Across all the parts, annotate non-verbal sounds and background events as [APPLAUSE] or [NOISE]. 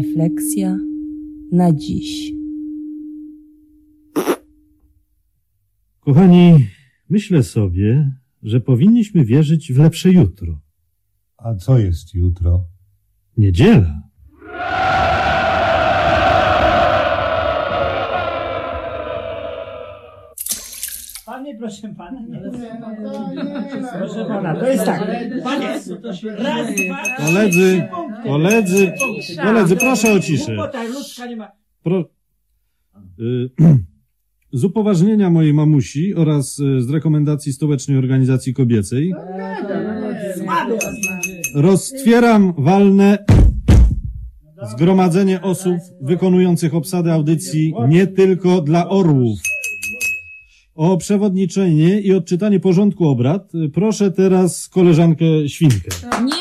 Refleksja na dziś. Kochani, myślę sobie, że powinniśmy wierzyć w lepsze jutro. A co jest jutro? Niedziela. Panie, proszę pana, nie. Proszę pana, to jest tak. Panie, raz, dwa, trzy, Koledzy, koledzy, koledzy, proszę o ciszę. Pro... Y, [CLEARS THROAT] Z upoważnienia mojej mamusi oraz y, z rekomendacji Stołecznej Organizacji Kobiecej roztwieram walne zgromadzenie osób wykonujących obsadę audycji nie tylko dla orłów. O przewodniczenie i odczytanie porządku obrad y, proszę teraz koleżankę Świnkę. Nie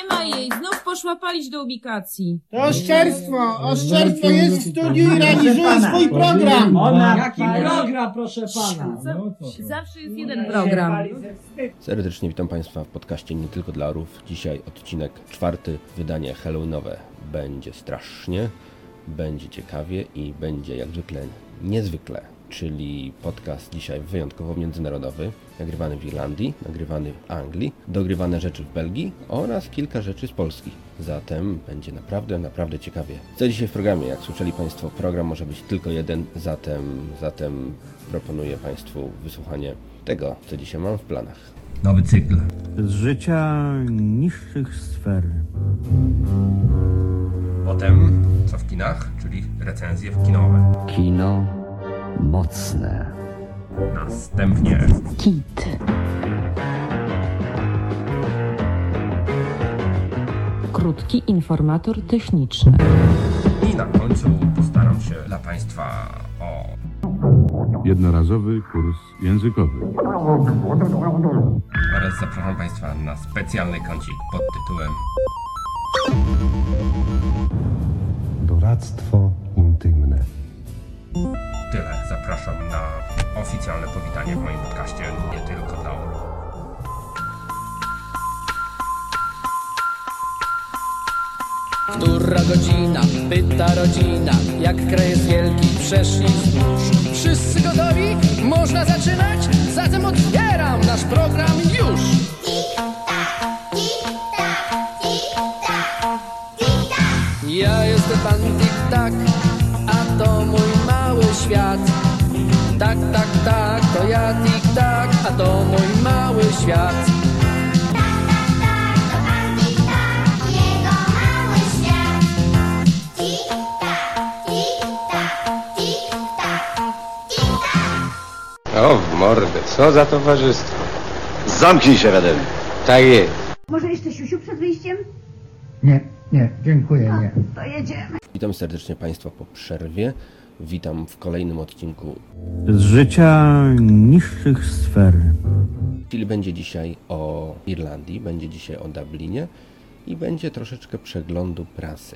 poszła palić do ubikacji. To oszczerstwo! Oszczerstwo jest w studiu i realizuje swój program! Ona Jaki program, proszę pana? Zawsze jest jeden program. Serdecznie witam Państwa w podcaście Nie Tylko dla Orów. Dzisiaj odcinek czwarty, wydanie halloweenowe. Będzie strasznie, będzie ciekawie i będzie jak zwykle niezwykle. Czyli podcast dzisiaj wyjątkowo międzynarodowy, nagrywany w Irlandii, nagrywany w Anglii, dogrywane rzeczy w Belgii oraz kilka rzeczy z Polski. Zatem będzie naprawdę, naprawdę ciekawie. Co dzisiaj w programie? Jak słyszeli Państwo, program może być tylko jeden, zatem, zatem proponuję Państwu wysłuchanie tego, co dzisiaj mam w planach. Nowy cykl. z życia niższych sfer. Potem, co w kinach, czyli recenzje w kinowe. Kino mocne. Następnie Kit. Krótki informator techniczny. i na końcu postaram się dla Państwa o Jednorazowy kurs językowy. oraz zapraszam Państwa na specjalny kącik pod tytułem Doradztwo. Zapraszam na oficjalne powitanie w moim podcaście Nie Tylko dla Orłów. Która godzina? Pyta rodzina. Jak kraj jest wielki, przeszli wzdłuż. Wszyscy gotowi? Można zaczynać? Zatem otwieram nasz program już. Ja jestem pan Tik-Tak, a to mój mały świat. Tak, tak, tak, to ja Tik-Tak, a to mój mały świat. O, w mordę, co za towarzystwo. Zamknij się, Radem. Tak jest. Może jeszcze siusiu przed wyjściem? Nie, nie, dziękuję, nie. To jedziemy. Witam serdecznie Państwa po przerwie. Witam w kolejnym odcinku. Z życia niższych sfer. Czyli będzie dzisiaj o Irlandii, będzie dzisiaj o Dublinie i będzie troszeczkę przeglądu prasy.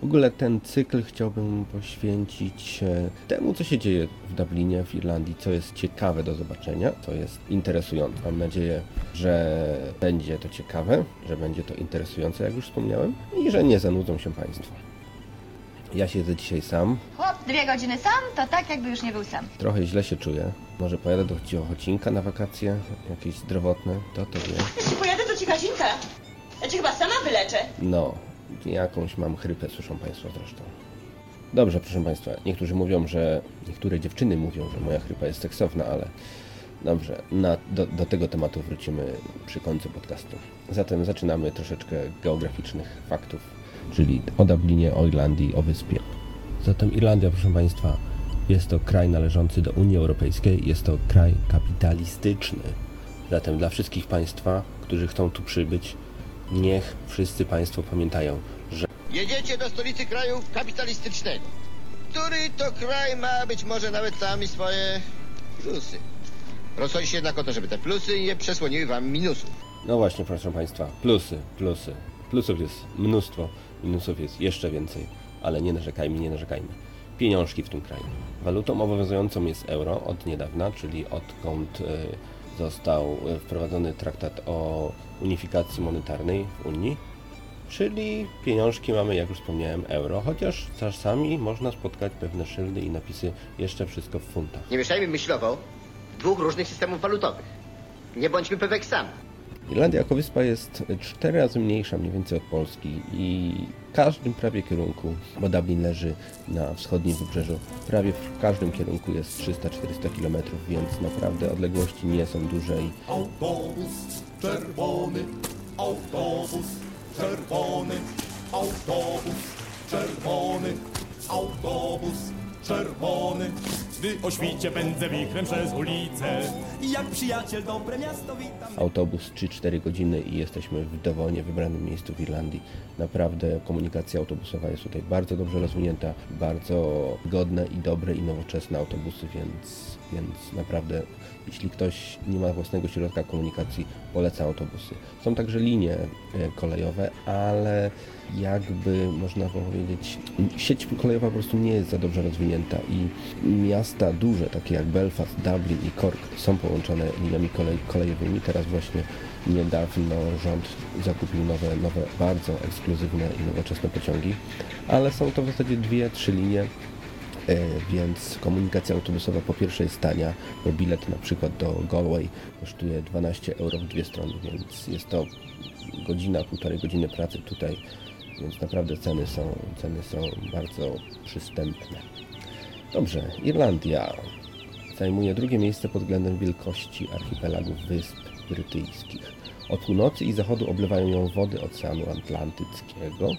W ogóle ten cykl chciałbym poświęcić e, temu, co się dzieje w Dublinie, w Irlandii, co jest ciekawe do zobaczenia, co jest interesujące. Mam nadzieję, że będzie to ciekawe, że będzie to interesujące, jak już wspomniałem, i że nie zanudzą się Państwo. Ja siedzę dzisiaj sam, Chłop dwie godziny sam, to tak jakby już nie był sam. trochę źle się czuję, Może pojadę do Cichocinka na wakacje, jakieś zdrowotne, to to wie. Jeśli pojadę do Ciekacinka, ja cię chyba sama wyleczę. No, jakąś mam chrypę, słyszą Państwo zresztą. Dobrze, proszę Państwa, niektórzy mówią, że, niektóre dziewczyny mówią, że moja chrypa jest seksowna, ale dobrze, na, do, do tego tematu wrócimy przy końcu podcastu. Zatem zaczynamy troszeczkę geograficznych faktów, czyli o Dublinie, o Irlandii, o wyspie. Zatem Irlandia, proszę Państwa, jest to kraj należący do Unii Europejskiej, jest to kraj kapitalistyczny. Zatem dla wszystkich Państwa, którzy chcą tu przybyć, niech wszyscy Państwo pamiętają, że Jedziecie do stolicy kraju kapitalistycznego, który to kraj ma być może nawet sami swoje plusy. Rozchodzi się jednak o to, żeby te plusy nie przesłoniły wam minusów. No właśnie, proszę Państwa, plusy, plusy. Plusów jest mnóstwo, minusów jest jeszcze więcej, ale nie narzekajmy, nie narzekajmy. Pieniążki w tym kraju. Walutą obowiązującą jest euro od niedawna, czyli odkąd y, został y, wprowadzony traktat o unifikacji monetarnej w Unii. Czyli pieniążki mamy, jak już wspomniałem, euro, chociaż czasami można spotkać pewne szyldy i napisy jeszcze wszystko w funtach. Nie mieszajmy myślowo dwóch różnych systemów walutowych. Nie bądźmy peweksami. Irlandia jako wyspa jest cztery razy mniejsza mniej więcej od Polski i w każdym prawie kierunku, bo Dublin leży na wschodnim wybrzeżu, prawie w każdym kierunku jest 300-400 km, więc naprawdę odległości nie są duże i Autobus czerwony, autobus czerwony, autobus czerwony, autobus czerwony. O świcie pędzę wichrem przez ulicę, jak przyjaciel dobre miasto witam. autobus 3-4 godziny i jesteśmy w dowolnie wybranym miejscu w Irlandii. Naprawdę komunikacja autobusowa jest tutaj bardzo dobrze rozwinięta, bardzo godne i dobre i nowoczesne autobusy, więc, więc naprawdę jeśli ktoś nie ma własnego środka komunikacji, poleca autobusy. Są także linie e, kolejowe, ale jakby można powiedzieć, sieć kolejowa po prostu nie jest za dobrze rozwinięta i miasta duże, takie jak Belfast, Dublin i Cork są połączone liniami kolej, kolejowymi. Teraz właśnie niedawno rząd zakupił nowe, nowe, bardzo ekskluzywne i nowoczesne pociągi, ale są to w zasadzie dwie, trzy linie E, więc komunikacja autobusowa po pierwsze jest tania, bo bilet na przykład do Galway kosztuje 12 euro w dwie strony, więc jest to godzina, półtorej godziny pracy tutaj, więc naprawdę ceny są, ceny są bardzo przystępne. Dobrze, Irlandia zajmuje drugie miejsce pod względem wielkości archipelagów wysp brytyjskich. Od północy i zachodu oblewają ją wody Oceanu Atlantyckiego,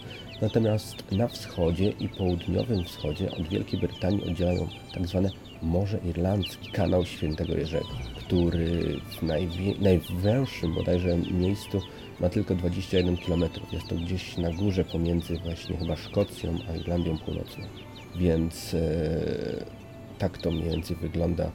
natomiast na wschodzie i południowym wschodzie od Wielkiej Brytanii oddzielają tak zwane Morze Irlandzkie, kanał Świętego Jerzego, który w najwie- najwęższym bodajże miejscu ma tylko 21 km. Jest to gdzieś na górze pomiędzy właśnie chyba Szkocją a Irlandią Północną. Więc e, tak to mniej więcej wygląda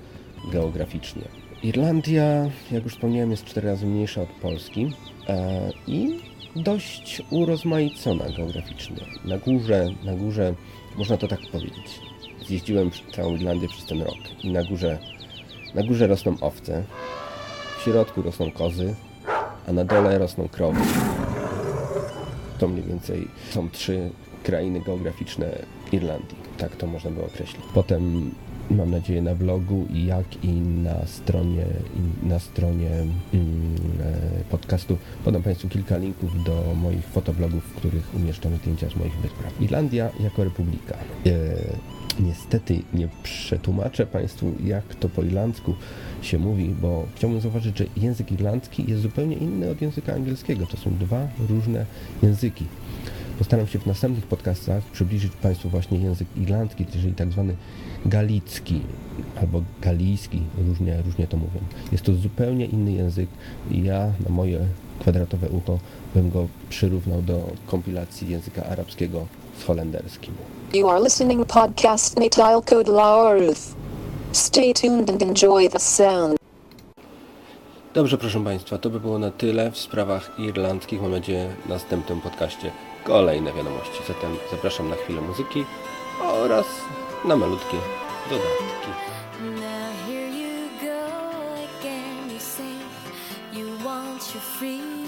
geograficznie. Irlandia, jak już wspomniałem, jest cztery razy mniejsza od Polski e, i dość urozmaicona geograficznie. Na górze, na górze, można to tak powiedzieć, zjeździłem całą Irlandię przez ten rok i na górze, na górze rosną owce, w środku rosną kozy, a na dole rosną krowy. To mniej więcej są trzy krainy geograficzne Irlandii. Tak to można by określić. Potem mam nadzieję na blogu jak i na stronie, na stronie mm, e, podcastu podam Państwu kilka linków do moich fotoblogów, w których umieszczam zdjęcia z moich wypraw. Irlandia jako republika. E, niestety nie przetłumaczę Państwu jak to po irlandzku się mówi, bo chciałbym zauważyć, że język irlandzki jest zupełnie inny od języka angielskiego. To są dwa różne języki. Postaram się w następnych podcastach przybliżyć Państwu właśnie język irlandzki, czyli tak zwany galicki albo galijski, różnie, różnie to mówią. Jest to zupełnie inny język i ja na moje kwadratowe ucho bym go przyrównał do kompilacji języka arabskiego z holenderskim. You are listening podcast Natal Code Laurith. Stay tuned and enjoy the sound. Dobrze, proszę Państwa, to by było na tyle w sprawach irlandzkich. Mam nadzieję w następnym podcaście kolejne wiadomości. Zatem zapraszam na chwilę muzyki oraz na malutkie dodatki. Now here you go again, you say you want your freedom.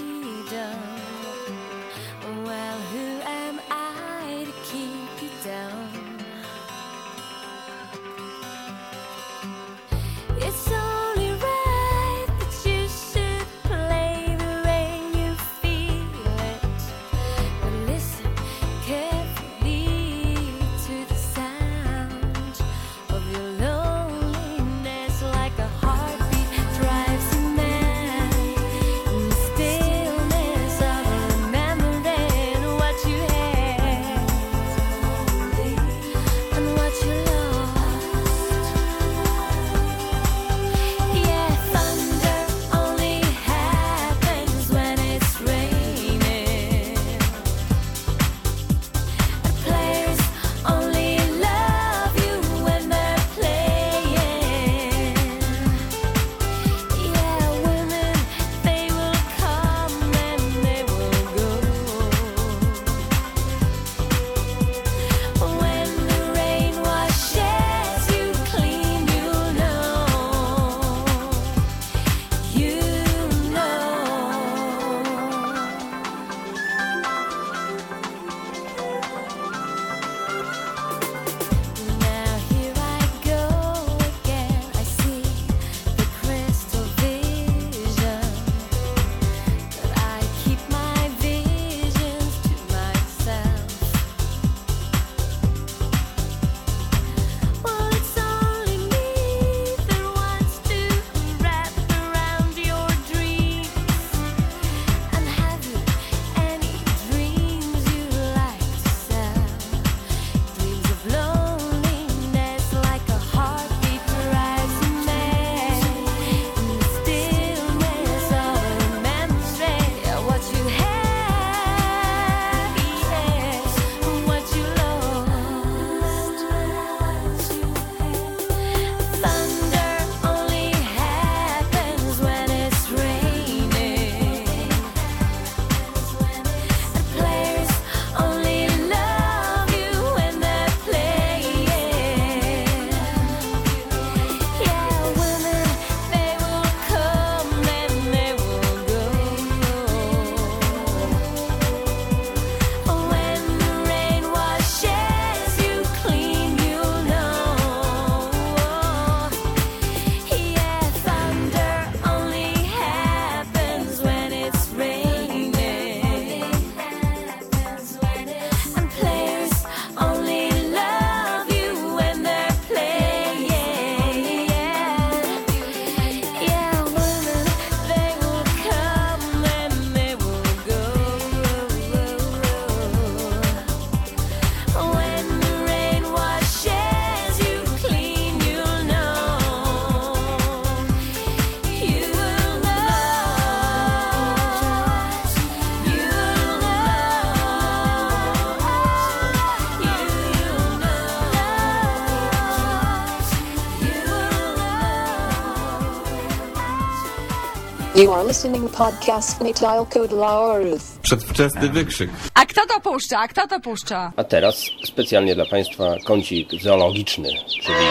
You are listening podcast Natal Code Laurów. Przedwczesny wykrzyk. A kto to puszcza? A kto to puszcza? A teraz specjalnie dla Państwa kącik zoologiczny, czyli,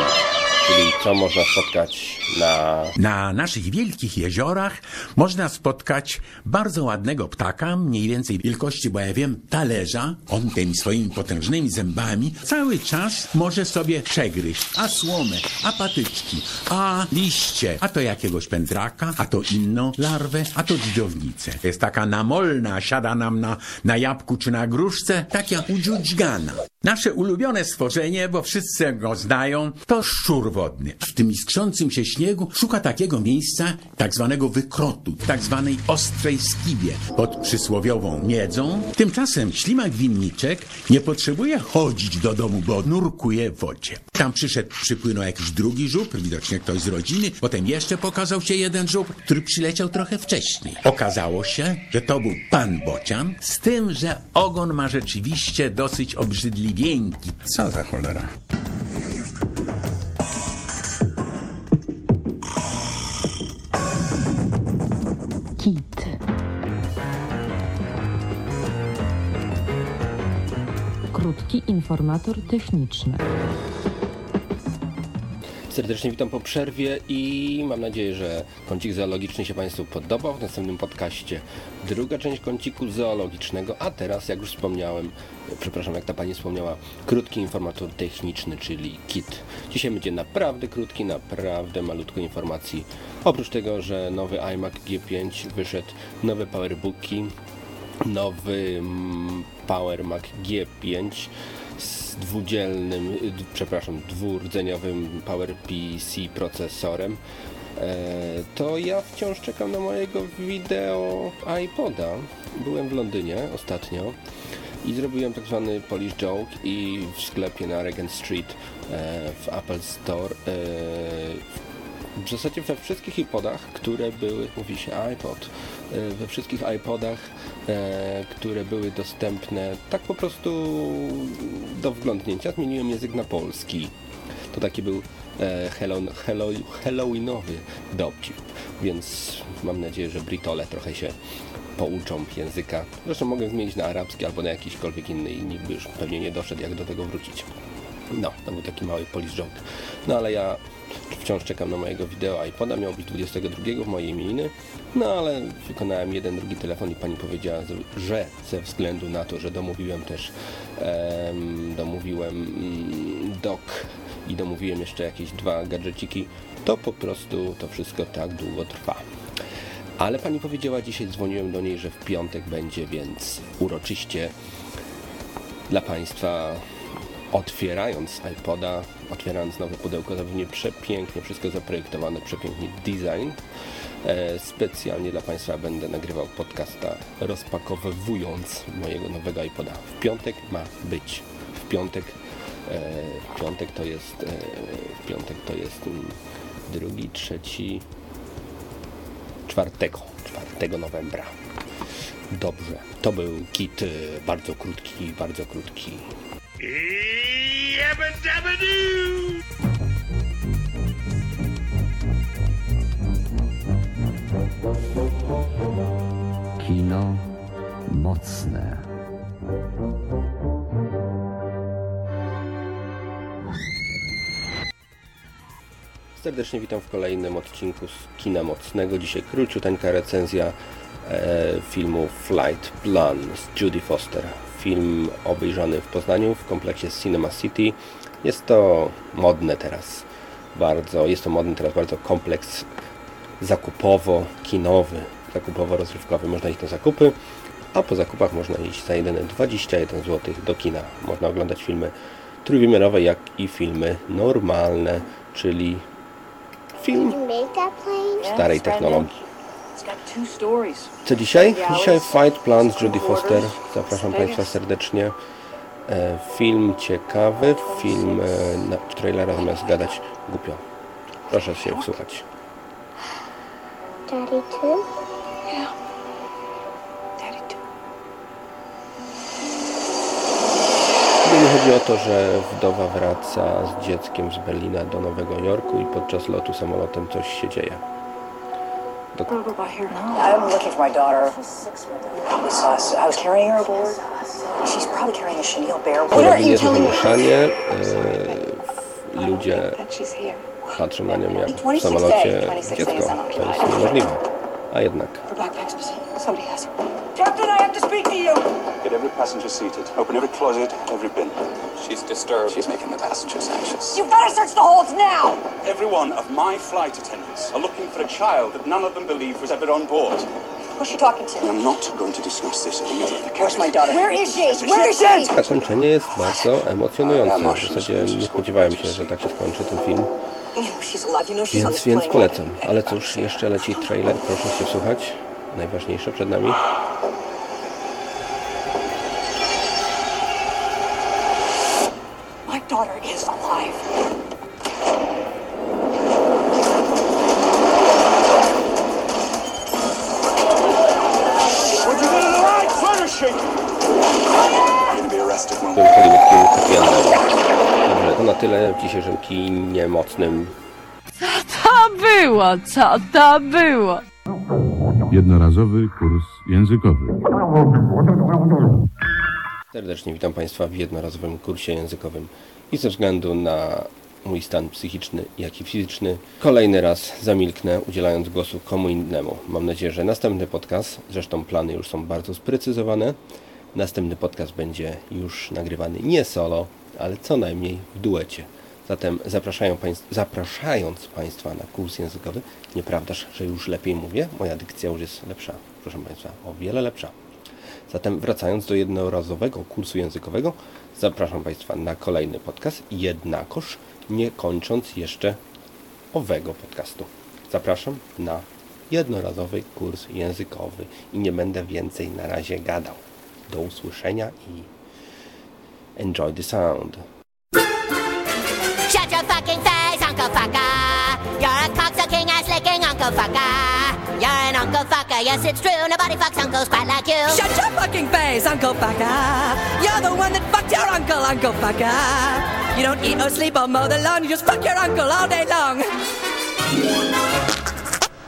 czyli co można spotkać na... Na naszych wielkich jeziorach można spotkać bardzo ładnego ptaka, mniej więcej wielkości, bo ja wiem, talerza. On tymi swoimi potężnymi zębami cały czas może sobie przegryźć. A słomę, a patyczki, a liście, a to jakiegoś pędraka, a to inną larwę, a to dżdżownicę. Jest taka namolna, siada nam na, na jabłku czy na gruszce, taka udźudźgana. Nasze ulubione stworzenie, bo wszyscy go znają, to szczur wodny. W tym iskrzącym się szuka takiego miejsca, tak zwanego wykrotu, tak zwanej ostrej skiwie, pod przysłowiową miedzą. Tymczasem ślimak winniczek nie potrzebuje chodzić do domu, bo nurkuje w wodzie. Tam przyszedł, przypłynął jakiś drugi żubr, widocznie ktoś z rodziny, potem jeszcze pokazał się jeden żubr, który przyleciał trochę wcześniej. Okazało się, że to był pan bocian, z tym, że ogon ma rzeczywiście dosyć obrzydliwieńki. Co za cholera? Informator techniczny. Serdecznie witam po przerwie i mam nadzieję, że kącik zoologiczny się Państwu podobał. W następnym podcaście druga część kąciku zoologicznego, a teraz, jak już wspomniałem, przepraszam, jak ta Pani wspomniała, krótki informator techniczny, czyli KIT. Dzisiaj będzie naprawdę krótki, naprawdę malutko informacji. Oprócz tego, że nowy iMac G5 wyszedł, nowe powerbooki, nowy mm, Power Mac G5 z dwudzielnym, y, przepraszam, dwurdzeniowym PowerPC procesorem, e, to ja wciąż czekam na mojego wideo iPoda. Byłem w Londynie ostatnio i zrobiłem tak zwany Polish Joke i w sklepie na Regent Street e, w Apple Store e, w zasadzie we wszystkich iPodach, które były, mówi się iPod, e, we wszystkich iPodach, e, które były dostępne tak po prostu do wglądnięcia, zmieniłem język na polski. To taki był e, hello, hello, halloweenowy dowcip, więc mam nadzieję, że Britole trochę się pouczą języka. Zresztą mogę zmienić na arabski albo na jakiśkolwiek inny i nikt by już pewnie nie doszedł, jak do tego wrócić. No, to był taki mały polish joke. No ale ja wciąż czekam na mojego wideo iPoda, miał być 22 w mojej imieniny, no ale wykonałem jeden, drugi telefon i pani powiedziała, że ze względu na to, że domówiłem też em, domówiłem mm, dock i domówiłem jeszcze jakieś dwa gadżeciki, to po prostu to wszystko tak długo trwa. Ale pani powiedziała, dzisiaj dzwoniłem do niej, że w piątek będzie, więc uroczyście dla Państwa otwierając iPoda, otwierając nowe pudełko, zapewne przepięknie, wszystko zaprojektowane, przepięknie design. E, specjalnie dla Państwa będę nagrywał podcasta rozpakowując mojego nowego iPoda. W piątek ma być. W piątek, e, w piątek to jest, e, w piątek to jest drugi, trzeci, czwartego, 4 novembra. Dobrze, to był kit bardzo krótki, bardzo krótki. Kino mocne. Serdecznie witam w kolejnym odcinku z Kina Mocnego. Dzisiaj króciuteńka recenzja e, filmu Flight Plan z Judy Foster. Film obejrzany w Poznaniu w kompleksie Cinema City. Jest to modne teraz bardzo, jest to modny teraz bardzo kompleks zakupowo-kinowy, zakupowo-rozrywkowy. Można iść na zakupy, a po zakupach można iść za jedyne 21 zł do kina. Można oglądać filmy trójwymiarowe, jak i filmy normalne, czyli film starej technologii. Co dzisiaj? Dzisiaj Fight Plan z Judy Foster. Zapraszam Państwa serdecznie. E, Film ciekawy, film e, na trailera zamiast gadać głupio. Proszę się wsłuchać. Daddy too? Chodzi o to, że wdowa wraca z dzieckiem z Berlina do Nowego Jorku i podczas lotu samolotem coś się dzieje. Here? No. I'm looking for my daughter. Probably saw us. I was carrying her aboard. She's probably carrying a chenille bear. What are you telling me? Ludzie zatrzymania miał w samolocie dziecko. To jest niemożliwe. A jednak. Her backpack's missing. Somebody has it. Captain, I have to speak to you. Get every passenger seated. Open every closet, every bin. She's disturbed. She's making the passengers anxious. You better search the holds now. Every one of my flight attendants are looking for a child that none of them believe was ever on board. Who's she talking to? I'm not going to discuss this middle of the Where's my daughter? Where is she? Where is she? Zakończenie jest bardzo emocjonujące. W zasadzie nie spodziewałem się, że tak się skończy ten film. Więc, więc polecam. Ale cóż, jeszcze leci trailer. Proszę się słuchać. Najważniejsze przed nami. My daughter is w dzisiejszym kinie mocnym. Co to było? Co to było? Jednorazowy kurs językowy. Serdecznie witam Państwa w jednorazowym kursie językowym i ze względu na mój stan psychiczny, jak i fizyczny, kolejny raz zamilknę, udzielając głosu komu innemu. Mam nadzieję, że następny podcast, zresztą plany już są bardzo sprecyzowane, następny podcast będzie już nagrywany nie solo, ale co najmniej w duecie. Zatem państw, zapraszając Państwa na kurs językowy, nieprawdaż, że już lepiej mówię, moja dykcja już jest lepsza, proszę Państwa, o wiele lepsza. Zatem wracając do jednorazowego kursu językowego, zapraszam Państwa na kolejny podcast, jednakoż nie kończąc jeszcze owego podcastu. Zapraszam na jednorazowy kurs językowy i nie będę więcej na razie gadał. Do usłyszenia i enjoy the sound. Shut your fucking face, Uncle Fucker. You're a cocksucking ass licking Uncle Fucker. You're an Uncle Fucker, yes it's true. Nobody fucks uncles quite like you. Shut your fucking face, Uncle Fucker. You're the one that fucked your uncle, Uncle Fucker. You don't eat or sleep or mow the lawn, you just fuck your uncle all day long.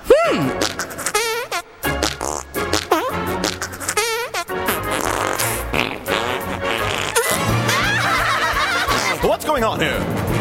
Hmm. Going on here?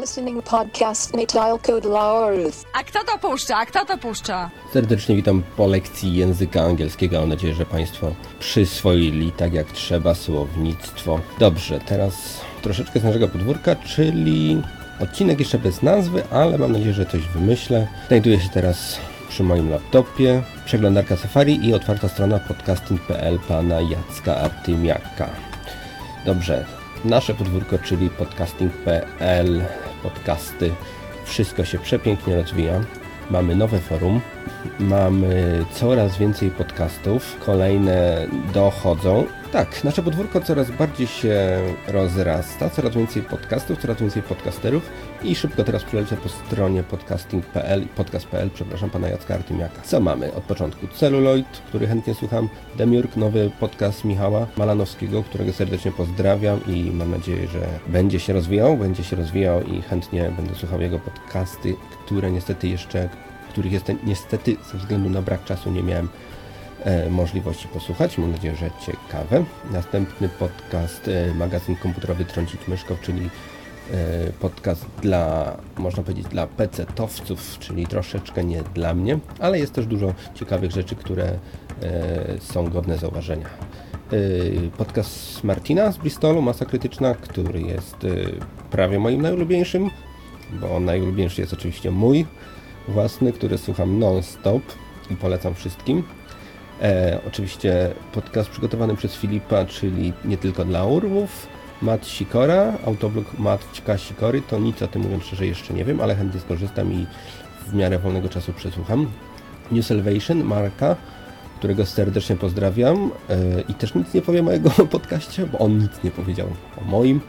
Listening podcast Nate Dial Code Laurus. A kto to puszcza? A kto to puszcza? Serdecznie witam po lekcji języka angielskiego. Mam nadzieję, że Państwo przyswoili tak jak trzeba słownictwo. Dobrze, teraz troszeczkę z naszego podwórka, czyli odcinek jeszcze bez nazwy, ale mam nadzieję, że coś wymyślę. Znajduję się teraz przy moim laptopie, przeglądarka Safari i otwarta strona podcasting.pl pana Jacka Artymiaka. Dobrze, nasze podwórko, czyli podcasting.pl, podcasty, wszystko się przepięknie rozwija. Mamy nowe forum, mamy coraz więcej podcastów, kolejne dochodzą. Tak, nasze podwórko coraz bardziej się rozrasta, coraz więcej podcastów, coraz więcej podcasterów i szybko teraz przelecę po stronie podcasting.pl, podcast.pl, przepraszam, pana Jacka Artymiaka. Co mamy? Od początku Celluloid, który chętnie słucham, Demiurg, nowy podcast Michała Malanowskiego, którego serdecznie pozdrawiam i mam nadzieję, że będzie się rozwijał, będzie się rozwijał i chętnie będę słuchał jego podcasty, które niestety jeszcze, których jest niestety ze względu na brak czasu nie miałem możliwości posłuchać. Mam nadzieję, że ciekawe. Następny podcast, e, magazyn komputerowy Trącić Myszkow, czyli e, podcast dla, można powiedzieć, dla PC-towców, czyli troszeczkę nie dla mnie, ale jest też dużo ciekawych rzeczy, które e, są godne zauważenia. E, Podcast Martina z Bristolu, Masa Krytyczna, który jest e, prawie moim najulubieńszym, bo najulubieńszy jest oczywiście mój własny, który słucham non-stop i polecam wszystkim. E, oczywiście podcast przygotowany przez Filipa, czyli nie tylko dla urwów. Matt Sikora, autoblog Maćka Sikory, to nic o tym mówiąc szczerze jeszcze nie wiem, ale chętnie skorzystam i w miarę wolnego czasu przesłucham. New Salvation, Marka, którego serdecznie pozdrawiam yy, i też nic nie powiem o jego [LAUGHS] podcaście, bo on nic nie powiedział o moim.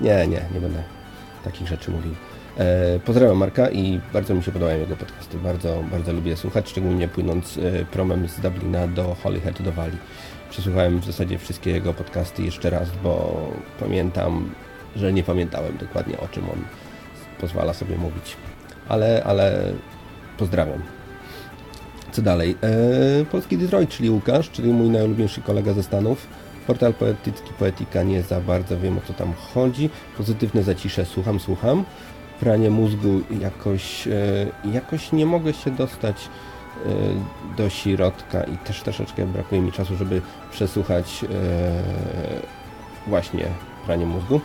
Nie, nie, nie będę takich rzeczy mówił. E, pozdrawiam Marka i bardzo mi się podobają jego podcasty. Bardzo, bardzo lubię słuchać, szczególnie płynąc e, promem z Dublina do Holyhead do Walii. Przesłuchałem w zasadzie wszystkie jego podcasty jeszcze raz, bo pamiętam, że nie pamiętałem dokładnie o czym on pozwala sobie mówić. Ale, ale pozdrawiam. Co dalej? E, Polski Detroit, czyli Łukasz, czyli mój najulubieńszy kolega ze Stanów. Portal poetycki Poetika nie za bardzo wiem o co tam chodzi. Pozytywne zacisze słucham, słucham. Pranie mózgu jakoś, e, jakoś nie mogę się dostać e, do środka i też troszeczkę brakuje mi czasu, żeby przesłuchać e, właśnie pranie mózgu.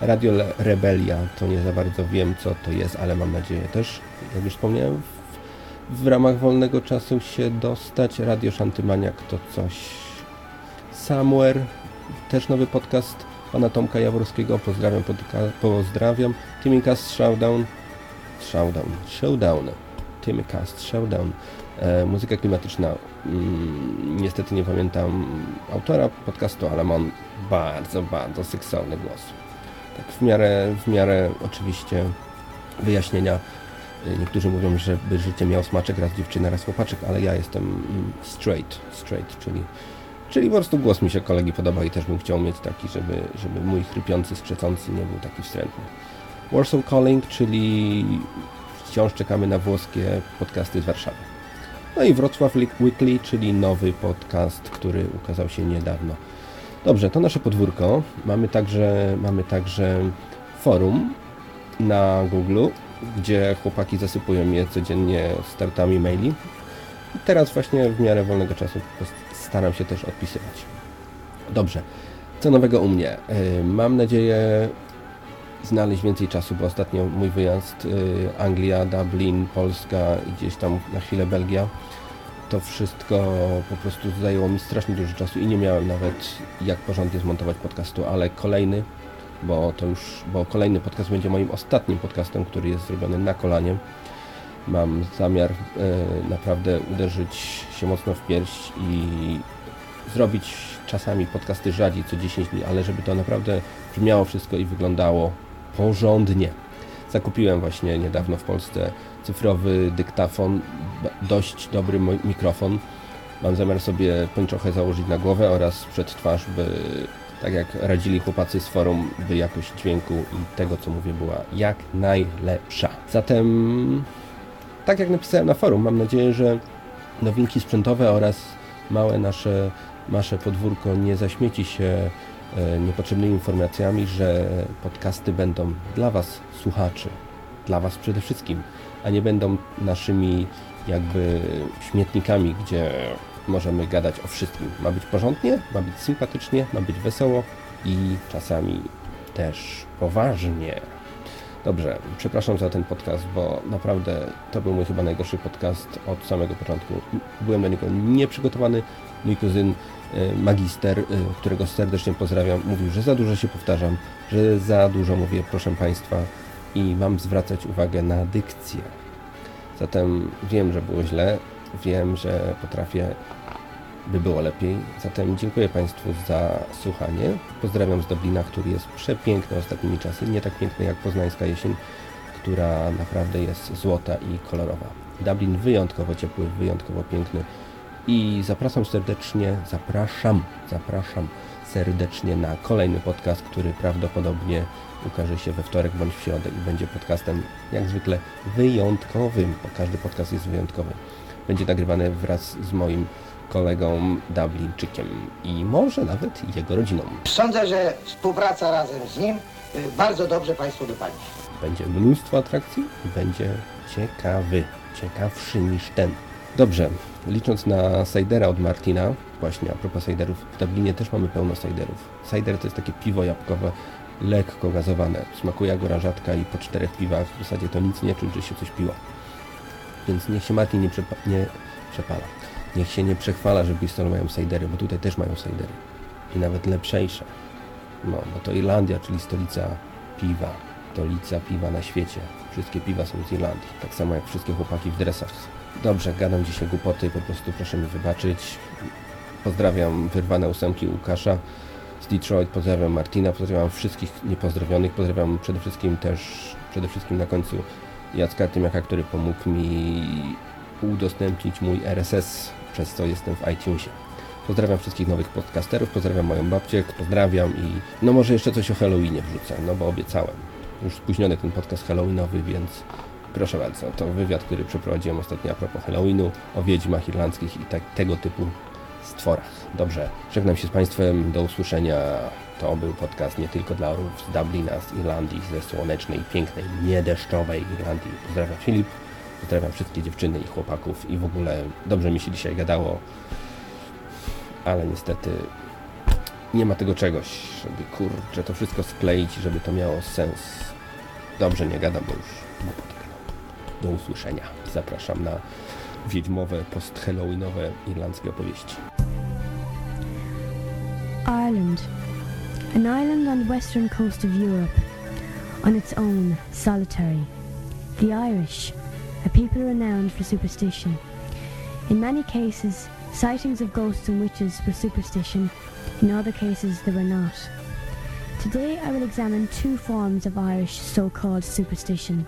Radio Rebelia to nie za bardzo wiem co to jest, ale mam nadzieję też, jak już wspomniałem, w, w ramach wolnego czasu się dostać. Radio Szantymaniak to coś Somewhere, też nowy podcast pana Tomka Jaworskiego, pozdrawiam, podca- pozdrawiam. Timicast Showdown, Showdown, Showdown, Timicast Showdown, e, muzyka klimatyczna, mm, niestety nie pamiętam autora podcastu, ale mam bardzo, bardzo seksowny głos. Tak w miarę, w miarę oczywiście wyjaśnienia. Y, Niektórzy mówią, żeby życie miało smaczek, raz dziewczyna, raz chłopaczek, ale ja jestem straight, straight, czyli Czyli po prostu głos mi się kolegi podoba i też bym chciał mieć taki, żeby, żeby mój chrypiący, skrzecący nie był taki wstrętny. Warsaw Calling, czyli wciąż czekamy na włoskie podcasty z Warszawy. No i Wrocław Weekly, czyli nowy podcast, który ukazał się niedawno. Dobrze, to nasze podwórko. Mamy także, mamy także forum na Google, gdzie chłopaki zasypują je codziennie startami maili. I teraz właśnie w miarę wolnego czasu staram się też odpisywać. Dobrze, co nowego u mnie? Yy, Mam nadzieję znaleźć więcej czasu, bo ostatnio mój wyjazd yy, Anglia, Dublin, Polska i gdzieś tam na chwilę Belgia to wszystko po prostu zajęło mi strasznie dużo czasu i nie miałem nawet jak porządnie zmontować podcastu, ale kolejny, bo to już, bo kolejny podcast będzie moim ostatnim podcastem, który jest zrobiony na kolanie. Mam zamiar e, naprawdę uderzyć się mocno w pierś i zrobić czasami podcasty rzadziej co 10 dni, ale żeby to naprawdę brzmiało wszystko i wyglądało porządnie. Zakupiłem właśnie niedawno w Polsce cyfrowy dyktafon, dość dobry mikrofon. Mam zamiar sobie pończochę założyć na głowę oraz przed twarz, by tak jak radzili chłopacy z forum, by jakość dźwięku i tego co mówię była jak najlepsza. Zatem tak jak napisałem na forum, mam nadzieję, że nowinki sprzętowe oraz małe nasze, nasze podwórko nie zaśmieci się e, niepotrzebnymi informacjami, że podcasty będą dla Was, słuchaczy, dla Was przede wszystkim, a nie będą naszymi jakby śmietnikami, gdzie możemy gadać o wszystkim. Ma być porządnie, ma być sympatycznie, ma być wesoło i czasami też poważnie. Dobrze, przepraszam za ten podcast, bo naprawdę to był mój chyba najgorszy podcast od samego początku. Byłem do niego nieprzygotowany. Mój kuzyn, y, magister, y, którego serdecznie pozdrawiam, mówił, że za dużo się powtarzam, że za dużo mówię, proszę Państwa, i mam zwracać uwagę na dykcję. Zatem wiem, że było źle, wiem, że potrafię, by było lepiej. Zatem dziękuję Państwu za słuchanie. Pozdrawiam z Dublina, który jest przepiękny ostatnimi czasy. Nie tak piękny jak poznańska jesień, która naprawdę jest złota i kolorowa. Dublin wyjątkowo ciepły, wyjątkowo piękny. I zapraszam serdecznie, zapraszam, zapraszam serdecznie na kolejny podcast, który prawdopodobnie ukaże się we wtorek bądź w środę i będzie podcastem jak zwykle wyjątkowym, bo każdy podcast jest wyjątkowy. Będzie nagrywany wraz z moim kolegą Dublinczykiem i może nawet jego rodziną. Sądzę, że współpraca razem z nim y, bardzo dobrze Państwu dopadnie. Będzie mnóstwo atrakcji i będzie ciekawy, ciekawszy niż ten. Dobrze, licząc na Sajdera od Martina, właśnie a propos Sajderów, w Dublinie też mamy pełno Sajderów. Sajder to jest takie piwo jabłkowe, lekko gazowane. Smakuje jak oranżatka i po czterech piwach w zasadzie to nic nie czuć, że się coś piło. Więc niech się Martin nie, przepa- nie przepala. Niech się nie przechwala, że w Bristolu mają Sajdery, bo tutaj też mają Sajdery. I nawet lepszejsze. No, bo to Irlandia, czyli stolica piwa, stolica piwa na świecie. Wszystkie piwa są z Irlandii, tak samo jak wszystkie chłopaki w dresach. Dobrze, gadam dzisiaj głupoty, po prostu proszę mi wybaczyć. Pozdrawiam wyrwane ósemki Łukasza z Detroit, pozdrawiam Martina, pozdrawiam wszystkich niepozdrowionych, pozdrawiam przede wszystkim też, przede wszystkim na końcu Jacka Tymiaka, który pomógł mi udostępnić mój RSS, przez co jestem w iTunesie. Pozdrawiam wszystkich nowych podcasterów, pozdrawiam moją babcię, pozdrawiam i no może jeszcze coś o Halloweenie wrzucę, no bo obiecałem. Już spóźniony ten podcast Halloweenowy, więc proszę bardzo, to wywiad, który przeprowadziłem ostatnio a propos Halloweenu, o wiedźmach irlandzkich i tak, tego typu stworach. Dobrze, żegnam się z Państwem, do usłyszenia. To był podcast nie tylko dla orów z Dublina, z Irlandii, ze słonecznej, pięknej, niedeszczowej Irlandii. Pozdrawiam Filip, pozdrawiam wszystkie dziewczyny i chłopaków i w ogóle dobrze mi się dzisiaj gadało, ale niestety nie ma tego czegoś, żeby kurczę to wszystko skleić, żeby to miało sens. Dobrze, nie gadam, bo już głupot. Do usłyszenia. Zapraszam na wiedźmowe, post-halloweenowe irlandzkie opowieści. Ireland, an island on the western coast of Europe, on its own, solitary. The Irish, a people renowned for superstition. In many cases, sightings of ghosts and witches were superstition, in other cases they were not. Today I will examine two forms of Irish so-called superstition.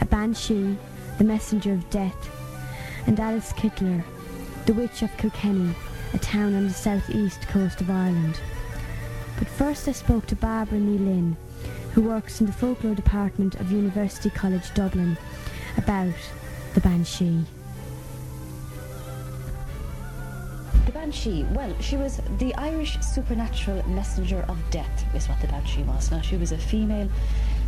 A banshee, the messenger of death, and Alice Kittler, the witch of Kilkenny, a town on the southeast coast of Ireland. But first I spoke to Barbara Nealin, who works in the folklore department of University College Dublin, about the banshee. The Banshee, well, she was the Irish supernatural messenger of death, is what the Banshee was. Now, she was a female,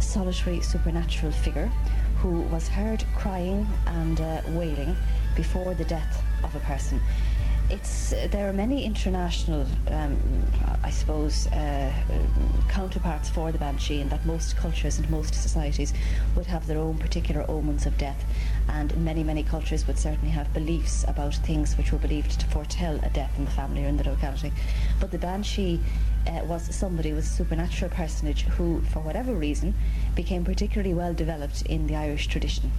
solitary supernatural figure who was heard crying and uh, wailing before the death of a person. It's there are many international, um, I suppose, uh, counterparts for the banshee, in that most cultures and most societies would have their own particular omens of death, and many many cultures would certainly have beliefs about things which were believed to foretell a death in the family or in the locality. But the banshee uh, was somebody was a supernatural personage who, for whatever reason, became particularly well developed in the Irish tradition.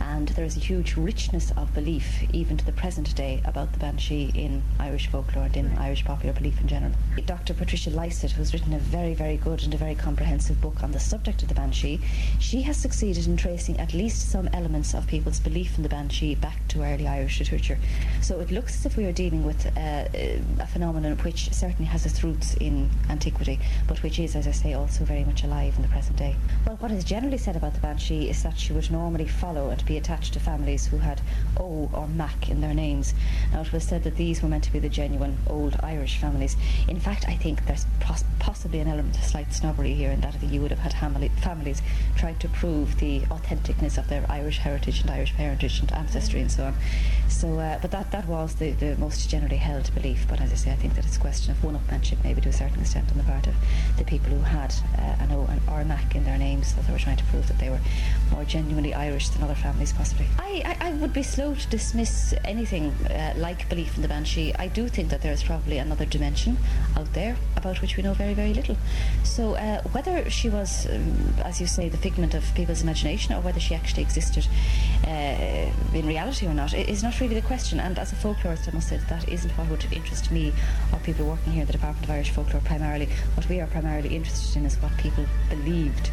And there is a huge richness of belief, even to the present day, about the banshee in Irish folklore and in Irish popular belief in general. Dr. Patricia Lysett, who's written a very, very good and a very comprehensive book on the subject of the banshee, she has succeeded in tracing at least some elements of people's belief in the banshee back to early Irish literature. So it looks as if we are dealing with uh, a phenomenon which certainly has its roots in antiquity, but which is, as I say, also very much alive in the present day. Well, what is generally said about the banshee is that she would normally follow and to be attached to families who had O or Mac in their names. Now, it was said that these were meant to be the genuine old Irish families. In fact, I think there's pos- possibly an element of slight snobbery here in that I think you would have had families trying to prove the authenticness of their Irish heritage and Irish parentage and ancestry and so on. So, uh, but that, that was the, the most generally held belief. But as I say, I think that it's a question of one-upmanship maybe to a certain extent on the part of the people who had uh, an O and or Mac in their names that they were trying to prove that they were more genuinely Irish than other families possibly. I, I, I would be slow to dismiss anything uh, like belief in the Banshee. I do think that there is probably another dimension out there about which we know very, very little. So uh, whether she was, um, as you say, the figment of people's imagination or whether she actually existed uh, in reality or not is not really the question. And as a folklorist, I must say that that isn't what would interest me or people working here in the Department of Irish Folklore primarily. What we are primarily interested in is what people believed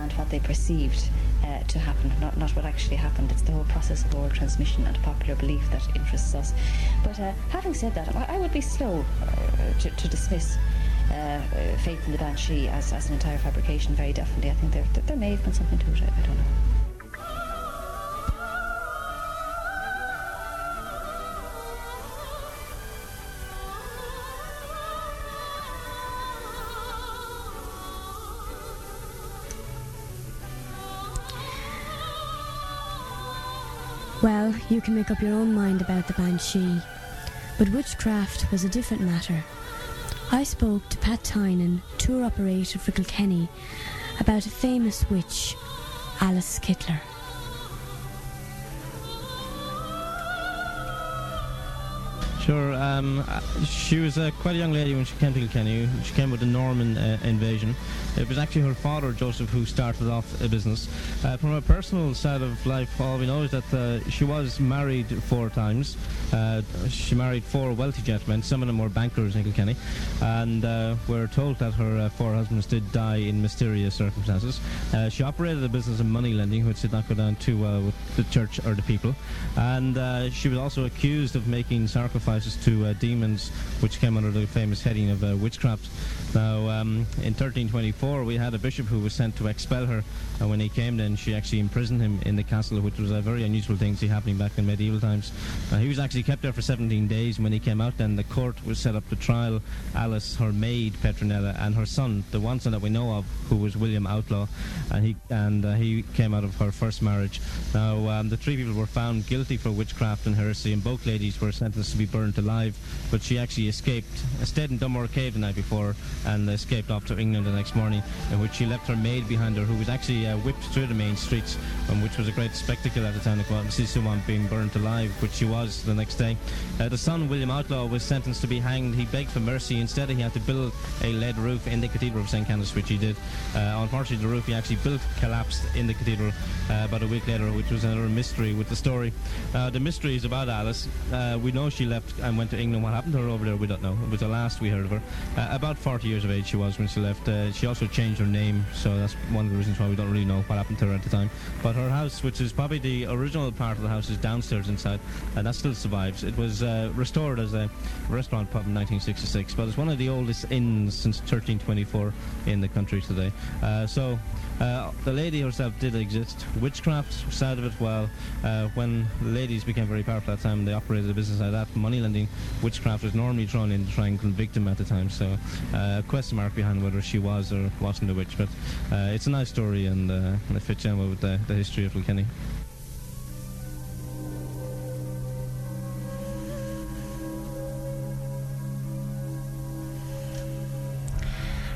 and what they perceived uh, to happen, not, not what actually happened. It's the whole process of oral transmission and popular belief that interests us. But uh, having said that, I, I would be slow uh, to, to dismiss uh, uh, faith in the Banshee as, as an entire fabrication, very definitely. I think there, there, may have been something to it, I, I don't know. Well, you can make up your own mind about the banshee. But witchcraft was a different matter. I spoke to Pat Tynan, tour operator for Kilkenny, about a famous witch, Alice Kittler. Sure. Um, she was uh, quite a young lady when she came to Kilkenny. She came with the Norman uh, invasion. It was actually her father, Joseph, who started off a business. Uh, from a personal side of life, all we know is that uh, she was married four times. Uh, she married four wealthy gentlemen. Some of them were bankers in Kilkenny. And uh, we're told that her four husbands did die in mysterious circumstances. She operated a business of money lending, which did not go down too well with the church or the people. And she was also accused of making sacrifices to uh, demons, which came under the famous heading of uh, witchcraft. Now, um, in 1324, we had a bishop who was sent to expel her. And when he came, then she actually imprisoned him in the castle, which was a very unusual thing to see happening back in medieval times. Uh, he was actually kept there for 17 days. When he came out, then the court was set up to trial Alice, her maid Petronella, and her son, the one son that we know of, who was William Outlaw, and he and uh, he came out of her first marriage. Now, um, the three people were found guilty for witchcraft and heresy, and both ladies were sentenced to be burnt alive. But she actually escaped, stayed in Dunmore Cave the night before, and escaped off to England the next morning, in which she left her maid behind her, who was actually uh, whipped through the main streets, and which was a great spectacle at the time and see someone being burnt alive, which she was the next day. Uh, the son, William Outlaw, was sentenced to be hanged. He begged for mercy. Instead, he had to build a lead roof in the Cathedral of St. Canice, which he did. Uh, unfortunately, the roof he actually built collapsed in the cathedral uh, about a week later, which was another mystery with the story. Uh, the mystery is about Alice. Uh, we know she left and went to England. What happened to her over there, we don't know. It was the last we heard of her. Uh, about 40 years of age she was when she left. Uh, she also changed her name, so that's one of the reasons why we don't really know what happened to her at the time. But her house, which is probably the original part of the house, is downstairs inside, and that still survives. It was uh, restored as a restaurant pub in 1966, but it's one of the oldest inns since 1324 in the country today. Uh, so uh, the lady herself did exist. Witchcraft side of it, well, uh, when ladies became very powerful at that time, they operated a business like that. Money lending, witchcraft was normally thrown in to try and convict them at the time. So, uh, question mark behind whether she was or wasn't a witch. But uh, it's a nice story and uh, it fits in well with the, the history of Kilkenny.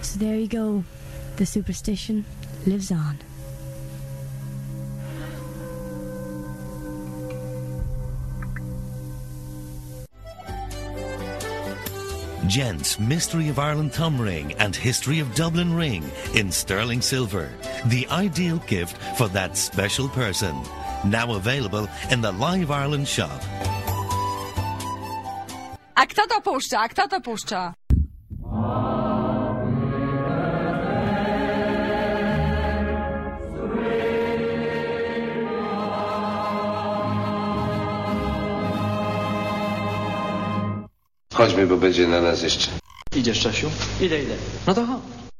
So there you go. The superstition lives on. Gents Mystery of Ireland Thumb Ring and History of Dublin Ring in sterling silver. The ideal gift for that special person. Now available in the Live Ireland shop. A kto to puszcza? A kto to puszcza? Chodźmy, bo będzie na nas jeszcze. Idziesz, Czesiu? Idę, idę. No to chodź.